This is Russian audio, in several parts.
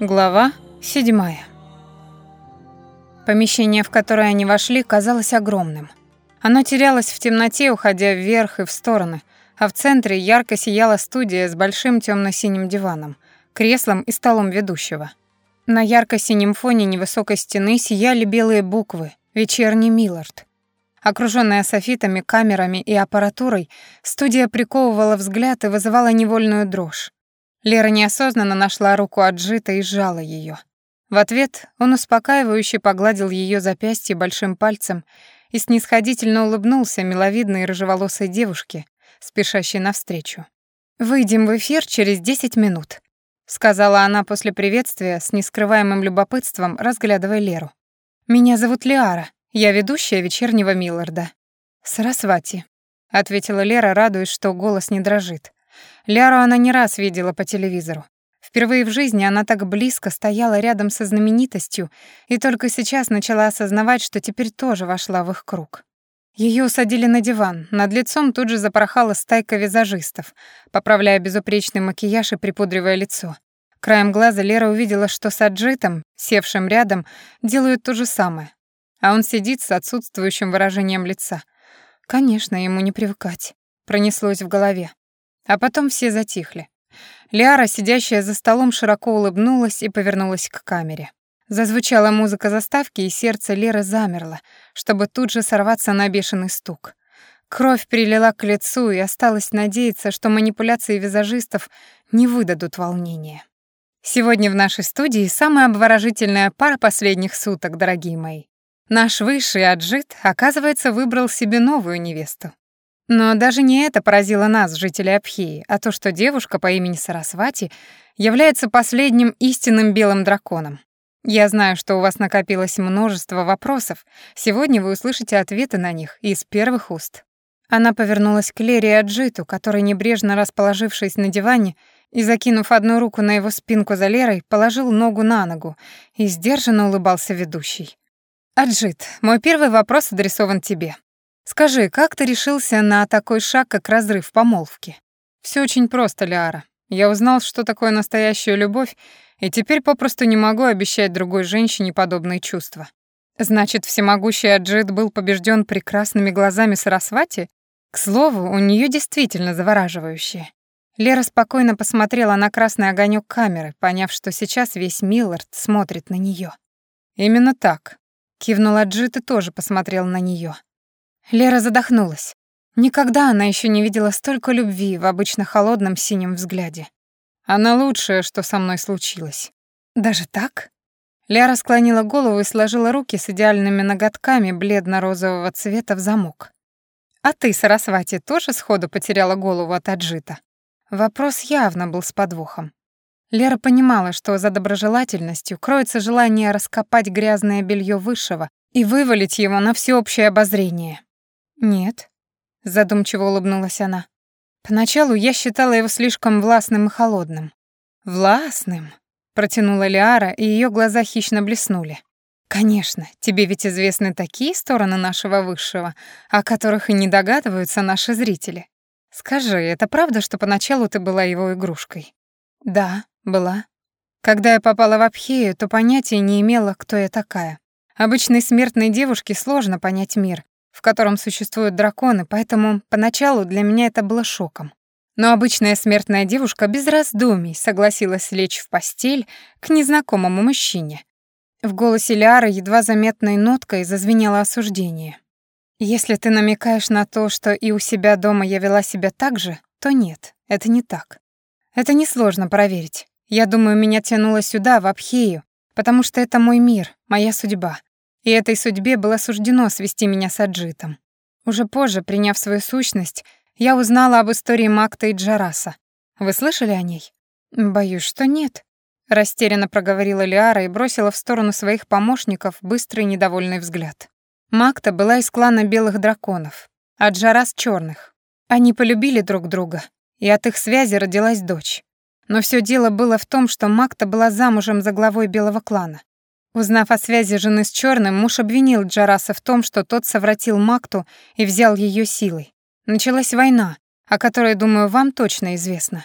Глава седьмая. Помещение, в которое они вошли, казалось огромным. Оно терялось в темноте, уходя вверх и в стороны, а в центре ярко сияла студия с большим темно-синим диваном, креслом и столом ведущего. На ярко-синем фоне невысокой стены сияли белые буквы «Вечерний Миллард». Окружённая софитами, камерами и аппаратурой, студия приковывала взгляд и вызывала невольную дрожь. Лера неосознанно нашла руку отжита и сжала ее. В ответ он успокаивающе погладил ее запястье большим пальцем и снисходительно улыбнулся миловидной рыжеволосой девушке, спешащей навстречу. «Выйдем в эфир через 10 минут», — сказала она после приветствия с нескрываемым любопытством, разглядывая Леру. «Меня зовут Лиара, я ведущая вечернего Милларда». «Сарасвати», — ответила Лера, радуясь, что голос не дрожит. Ляру она не раз видела по телевизору. Впервые в жизни она так близко стояла рядом со знаменитостью и только сейчас начала осознавать, что теперь тоже вошла в их круг. Ее усадили на диван, над лицом тут же запорхала стайка визажистов, поправляя безупречный макияж и припудривая лицо. Краем глаза Лера увидела, что с Аджитом, севшим рядом, делают то же самое. А он сидит с отсутствующим выражением лица. Конечно, ему не привыкать. Пронеслось в голове. А потом все затихли. Лиара, сидящая за столом, широко улыбнулась и повернулась к камере. Зазвучала музыка заставки, и сердце Леры замерло, чтобы тут же сорваться на бешеный стук. Кровь прилила к лицу, и осталось надеяться, что манипуляции визажистов не выдадут волнения. Сегодня в нашей студии самая обворожительная пара последних суток, дорогие мои. Наш высший аджит, оказывается, выбрал себе новую невесту. Но даже не это поразило нас, жителей Абхии, а то, что девушка по имени Сарасвати является последним истинным белым драконом. Я знаю, что у вас накопилось множество вопросов. Сегодня вы услышите ответы на них из первых уст. Она повернулась к Лере и Аджиту, который, небрежно расположившись на диване и закинув одну руку на его спинку за Лерой, положил ногу на ногу и сдержанно улыбался ведущий. «Аджит, мой первый вопрос адресован тебе. Скажи, как ты решился на такой шаг, как разрыв помолвки? Все очень просто, Лиара. Я узнал, что такое настоящая любовь, и теперь попросту не могу обещать другой женщине подобные чувства. Значит, всемогущий Аджит был побежден прекрасными глазами Сарасвати? К слову, у нее действительно завораживающие. Лера спокойно посмотрела на красный огонек камеры, поняв, что сейчас весь Миллард смотрит на нее. Именно так. Кивнул Аджит и тоже посмотрел на нее. Лера задохнулась. Никогда она еще не видела столько любви в обычно холодном синем взгляде. Она лучшее, что со мной случилось. Даже так? Лера склонила голову и сложила руки с идеальными ноготками бледно-розового цвета в замок. «А ты, Сарасвати, тоже сходу потеряла голову от аджита?» Вопрос явно был с подвохом. Лера понимала, что за доброжелательностью кроется желание раскопать грязное белье высшего и вывалить его на всеобщее обозрение. «Нет», — задумчиво улыбнулась она. «Поначалу я считала его слишком властным и холодным». «Властным?» — протянула Лиара, и ее глаза хищно блеснули. «Конечно, тебе ведь известны такие стороны нашего высшего, о которых и не догадываются наши зрители. Скажи, это правда, что поначалу ты была его игрушкой?» «Да, была. Когда я попала в Абхею, то понятия не имела, кто я такая. Обычной смертной девушке сложно понять мир, в котором существуют драконы, поэтому поначалу для меня это было шоком. Но обычная смертная девушка без раздумий согласилась лечь в постель к незнакомому мужчине. В голосе Лиары едва заметной ноткой зазвенело осуждение. «Если ты намекаешь на то, что и у себя дома я вела себя так же, то нет, это не так. Это несложно проверить. Я думаю, меня тянуло сюда, в Абхею, потому что это мой мир, моя судьба и этой судьбе было суждено свести меня с Аджитом. Уже позже, приняв свою сущность, я узнала об истории Макта и Джараса. Вы слышали о ней? Боюсь, что нет. Растерянно проговорила Лиара и бросила в сторону своих помощников быстрый недовольный взгляд. Макта была из клана белых драконов, а Джарас — черных. Они полюбили друг друга, и от их связи родилась дочь. Но все дело было в том, что Макта была замужем за главой белого клана. Узнав о связи жены с черным, муж обвинил Джараса в том, что тот совратил Макту и взял ее силой. Началась война, о которой, думаю, вам точно известно.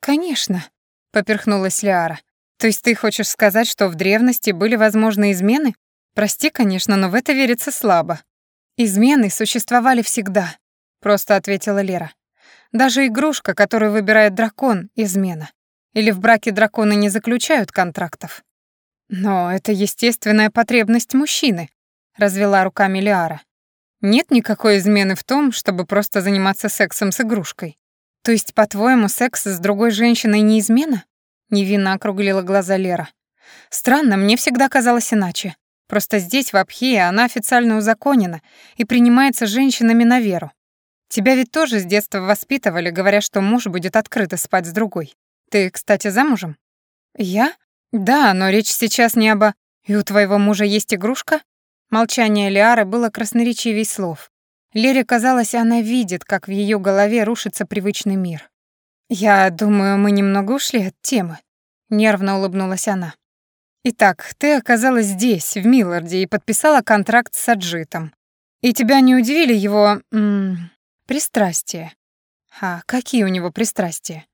«Конечно», — поперхнулась Лиара. То есть ты хочешь сказать, что в древности были возможны измены? Прости, конечно, но в это верится слабо. Измены существовали всегда, просто ответила Лера. Даже игрушка, которую выбирает дракон, измена. Или в браке драконы не заключают контрактов. Но это естественная потребность мужчины, развела руками Лиара. Нет никакой измены в том, чтобы просто заниматься сексом с игрушкой. То есть, по-твоему, секс с другой женщиной не измена? Невинно округлила глаза Лера. Странно, мне всегда казалось иначе. Просто здесь, в Абхее, она официально узаконена и принимается женщинами на веру. Тебя ведь тоже с детства воспитывали, говоря, что муж будет открыто спать с другой. Ты, кстати, замужем? Я? Да, но речь сейчас не обо... И у твоего мужа есть игрушка? Молчание Лиары было красноречивей слов. Лере казалось, она видит, как в ее голове рушится привычный мир. «Я думаю, мы немного ушли от темы», — нервно улыбнулась она. Итак, ты оказалась здесь, в Милларде, и подписала контракт с Аджитом. И тебя не удивили его... М -м, пристрастия? А какие у него пристрастия?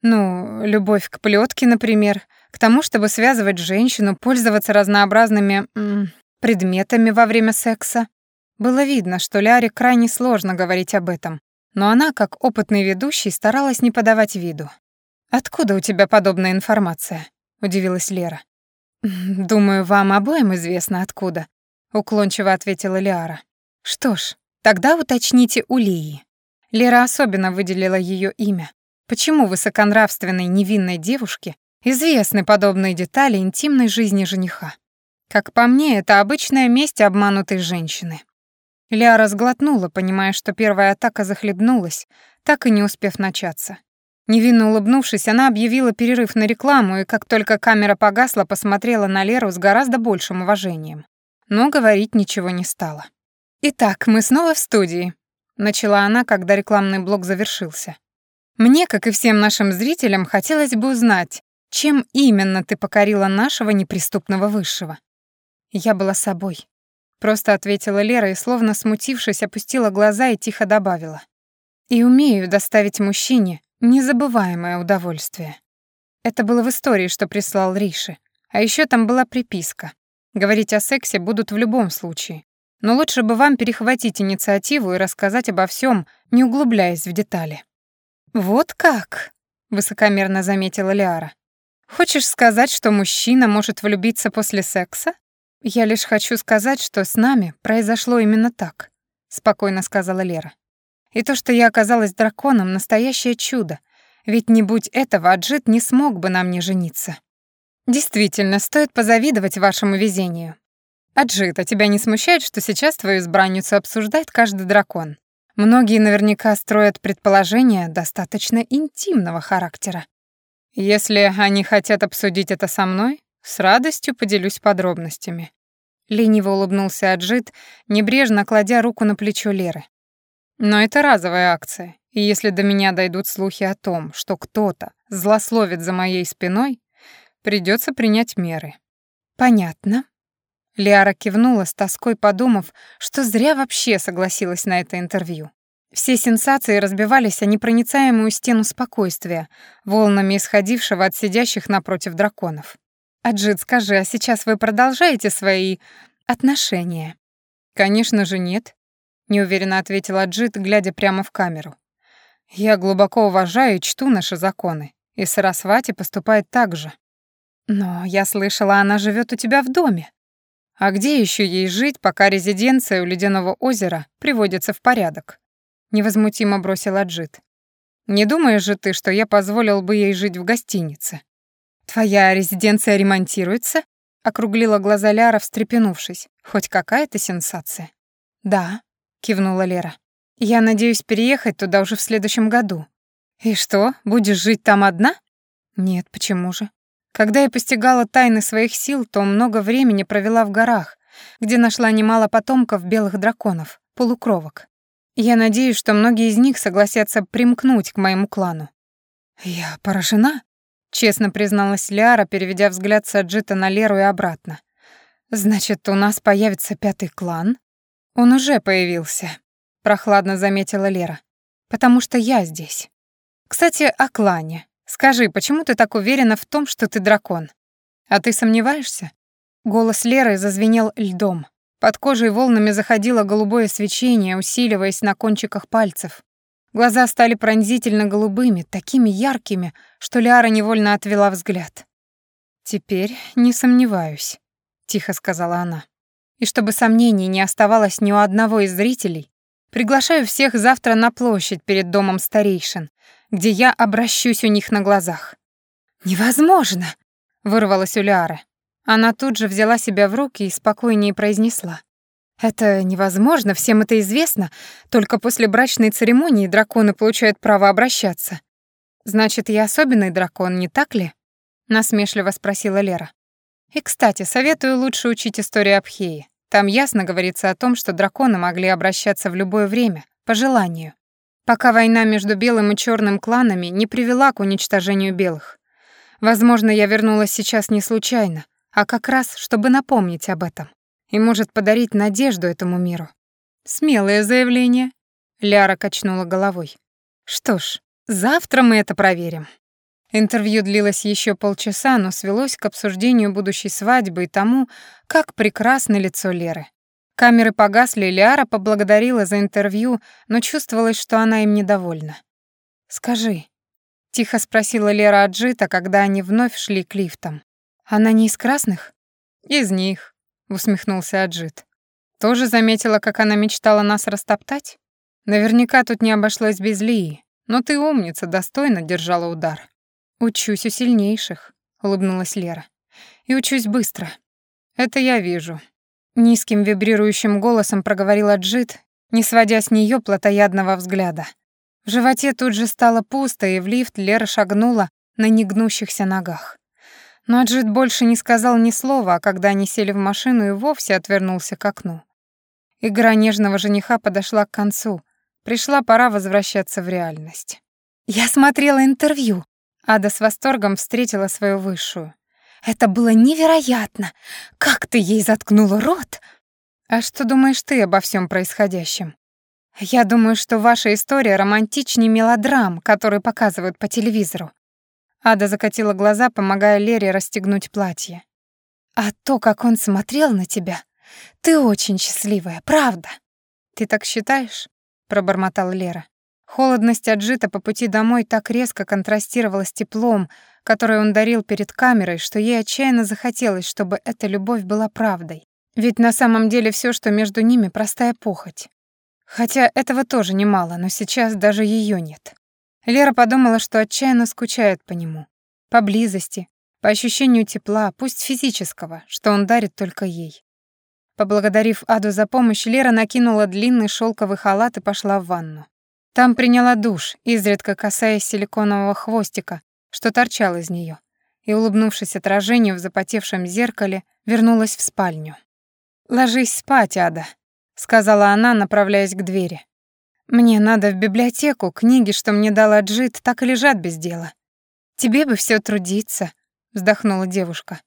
Ну, любовь к плетке, например, к тому, чтобы связывать женщину, пользоваться разнообразными м предметами во время секса. Было видно, что Ляре крайне сложно говорить об этом, но она, как опытный ведущий, старалась не подавать виду. «Откуда у тебя подобная информация?» — удивилась Лера. «Думаю, вам обоим известно откуда», — уклончиво ответила Лиара. «Что ж, тогда уточните у Лии». Лера особенно выделила ее имя. Почему высоконравственной невинной девушке известны подобные детали интимной жизни жениха? Как по мне, это обычная месть обманутой женщины. Ляра сглотнула, понимая, что первая атака захлебнулась, так и не успев начаться. Невинно улыбнувшись, она объявила перерыв на рекламу и, как только камера погасла, посмотрела на Леру с гораздо большим уважением. Но говорить ничего не стала. «Итак, мы снова в студии», — начала она, когда рекламный блок завершился. «Мне, как и всем нашим зрителям, хотелось бы узнать, чем именно ты покорила нашего неприступного высшего?» «Я была собой», — просто ответила Лера и, словно смутившись, опустила глаза и тихо добавила. «И умею доставить мужчине Незабываемое удовольствие. Это было в истории, что прислал Риши. А еще там была приписка. Говорить о сексе будут в любом случае. Но лучше бы вам перехватить инициативу и рассказать обо всем, не углубляясь в детали. «Вот как?» — высокомерно заметила Лиара. «Хочешь сказать, что мужчина может влюбиться после секса?» «Я лишь хочу сказать, что с нами произошло именно так», — спокойно сказала Лера. И то, что я оказалась драконом, настоящее чудо. Ведь не будь этого, Аджит не смог бы на мне жениться. Действительно, стоит позавидовать вашему везению. Аджит, а тебя не смущает, что сейчас твою избранницу обсуждает каждый дракон? Многие наверняка строят предположения достаточно интимного характера. Если они хотят обсудить это со мной, с радостью поделюсь подробностями. Лениво улыбнулся Аджит, небрежно кладя руку на плечо Леры. Но это разовая акция, и если до меня дойдут слухи о том, что кто-то злословит за моей спиной, придется принять меры. Понятно. Лиара кивнула с тоской, подумав, что зря вообще согласилась на это интервью. Все сенсации разбивались о непроницаемую стену спокойствия, волнами исходившего от сидящих напротив драконов. «Аджит, скажи, а сейчас вы продолжаете свои отношения?» «Конечно же нет неуверенно ответила Джит, глядя прямо в камеру. Я глубоко уважаю и чту наши законы, и Сарасвати поступает так же. Но я слышала, она живет у тебя в доме. А где еще ей жить, пока резиденция у Ледяного озера приводится в порядок? Невозмутимо бросила Джит. Не думаешь же ты, что я позволил бы ей жить в гостинице? Твоя резиденция ремонтируется? Округлила глаза Ляра, встрепенувшись. Хоть какая-то сенсация. Да, кивнула Лера. Я надеюсь переехать туда уже в следующем году. И что, будешь жить там одна? Нет, почему же? Когда я постигала тайны своих сил, то много времени провела в горах, где нашла немало потомков белых драконов, полукровок. Я надеюсь, что многие из них согласятся примкнуть к моему клану. Я поражена, честно призналась Ляра, переведя взгляд с Аджита на Леру и обратно. Значит, у нас появится пятый клан? «Он уже появился», — прохладно заметила Лера. «Потому что я здесь. Кстати, о клане. Скажи, почему ты так уверена в том, что ты дракон? А ты сомневаешься? Голос Леры зазвенел льдом. Под кожей волнами заходило голубое свечение, усиливаясь на кончиках пальцев. Глаза стали пронзительно голубыми, такими яркими, что Ляра невольно отвела взгляд. «Теперь не сомневаюсь», — тихо сказала она. «И чтобы сомнений не оставалось ни у одного из зрителей, приглашаю всех завтра на площадь перед домом старейшин, где я обращусь у них на глазах». «Невозможно!» — вырвалась у Ляры. Она тут же взяла себя в руки и спокойнее произнесла. «Это невозможно, всем это известно. Только после брачной церемонии драконы получают право обращаться». «Значит, я особенный дракон, не так ли?» — насмешливо спросила Лера. «И, кстати, советую лучше учить историю Абхеи. Там ясно говорится о том, что драконы могли обращаться в любое время, по желанию, пока война между белым и черным кланами не привела к уничтожению белых. Возможно, я вернулась сейчас не случайно, а как раз, чтобы напомнить об этом и может подарить надежду этому миру. Смелое заявление. Ляра качнула головой. Что ж, завтра мы это проверим. Интервью длилось еще полчаса, но свелось к обсуждению будущей свадьбы и тому, как прекрасно лицо Леры. Камеры погасли, Ляра поблагодарила за интервью, но чувствовалось, что она им недовольна. «Скажи», — тихо спросила Лера Аджита, когда они вновь шли к лифтам. Она не из красных? Из них, усмехнулся Аджит. Тоже заметила, как она мечтала нас растоптать? Наверняка тут не обошлось без Лии, но ты умница, достойно держала удар. Учусь у сильнейших, улыбнулась Лера. И учусь быстро. Это я вижу. Низким вибрирующим голосом проговорил Аджит, не сводя с нее плотоядного взгляда. В животе тут же стало пусто, и в лифт Лера шагнула на негнущихся ногах. Но Аджит больше не сказал ни слова, а когда они сели в машину и вовсе отвернулся к окну. Игра нежного жениха подошла к концу. Пришла пора возвращаться в реальность. «Я смотрела интервью», — Ада с восторгом встретила свою высшую. «Это было невероятно! Как ты ей заткнула рот!» «А что думаешь ты обо всем происходящем?» «Я думаю, что ваша история романтичнее мелодрам, которые показывают по телевизору. Ада закатила глаза, помогая Лере расстегнуть платье. «А то, как он смотрел на тебя, ты очень счастливая, правда?» «Ты так считаешь?» — пробормотала Лера. Холодность отжита по пути домой так резко контрастировала с теплом, которое он дарил перед камерой, что ей отчаянно захотелось, чтобы эта любовь была правдой. Ведь на самом деле все, что между ними, простая похоть. Хотя этого тоже немало, но сейчас даже ее нет. Лера подумала, что отчаянно скучает по нему. По близости, по ощущению тепла, пусть физического, что он дарит только ей. Поблагодарив Аду за помощь, Лера накинула длинный шелковый халат и пошла в ванну. Там приняла душ, изредка касаясь силиконового хвостика, что торчал из нее, и, улыбнувшись отражению в запотевшем зеркале, вернулась в спальню. «Ложись спать, Ада», — сказала она, направляясь к двери. Мне надо в библиотеку, книги, что мне дала Джит, так и лежат без дела. Тебе бы все трудиться, вздохнула девушка.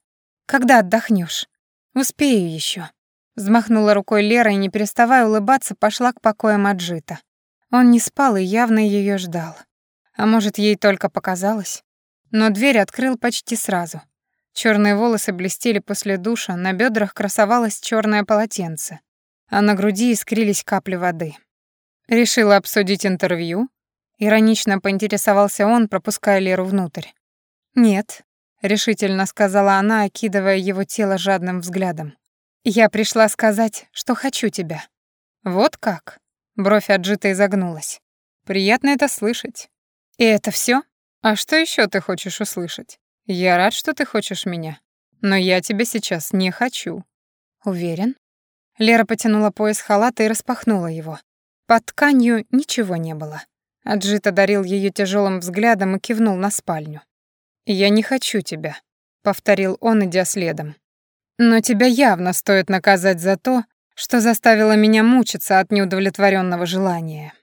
Когда отдохнешь? Успею еще. Взмахнула рукой Лера и, не переставая улыбаться, пошла к покоям Аджита. Он не спал и явно ее ждал. А может, ей только показалось? Но дверь открыл почти сразу. Черные волосы блестели после душа, на бедрах красовалось черное полотенце, а на груди искрились капли воды. «Решила обсудить интервью?» Иронично поинтересовался он, пропуская Леру внутрь. «Нет», — решительно сказала она, окидывая его тело жадным взглядом. «Я пришла сказать, что хочу тебя». «Вот как?» — бровь отжита изогнулась. «Приятно это слышать». «И это все? А что еще ты хочешь услышать? Я рад, что ты хочешь меня. Но я тебя сейчас не хочу». «Уверен?» Лера потянула пояс халата и распахнула его. Под тканью ничего не было. Аджит одарил ее тяжелым взглядом и кивнул на спальню. «Я не хочу тебя», — повторил он, идя следом. «Но тебя явно стоит наказать за то, что заставило меня мучиться от неудовлетворенного желания».